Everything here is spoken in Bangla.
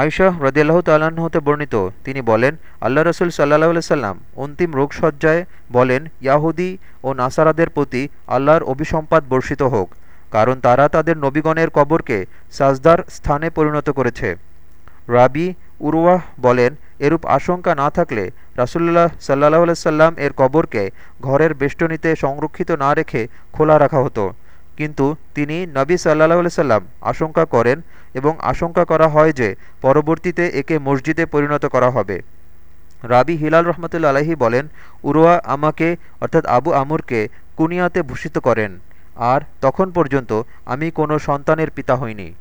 আয়শাহ রদিয়াল্লাহ তাল্লাহ্ন হতে বর্ণিত। তিনি বলেন, আল্লাহ রসুল সাল্লাহ সাল্লাম অন্তিম রোগসজ্জায় বলেন, ইয়াহুদি ও নাসারাদের প্রতি আল্লাহর অভিসম্পাদ বর্ষিত হোক, কারণ তারা তাদের নবীগণের কবরকে সাজদার স্থানে পরিণত করেছে। রাবি উরওয়াহ বলেন, এরূপ আশঙ্কা না থাকলে রাসুল্লাহ সাল্লাহ সাল্লাম এর কবরকে ঘরের বেষ্টনীতে সংরক্ষিত না রেখে খোলা রাখা হতো। কিন্তু তিনি নবী সাল্লাহ সাল্লাম আশঙ্কা করেন এবং আশঙ্কা করা হয় যে পরবর্তীতে একে মসজিদে পরিণত করা হবে। রাবি হিলাল রহমতুল্লা আলাহি বলেন উরুয়া আমাকে, অর্থাৎ আবু আমুরকে, কুনিয়াতে ভূষিত করেন। আর তখন পর্যন্ত আমি কোনো সন্তানের পিতা হইনি।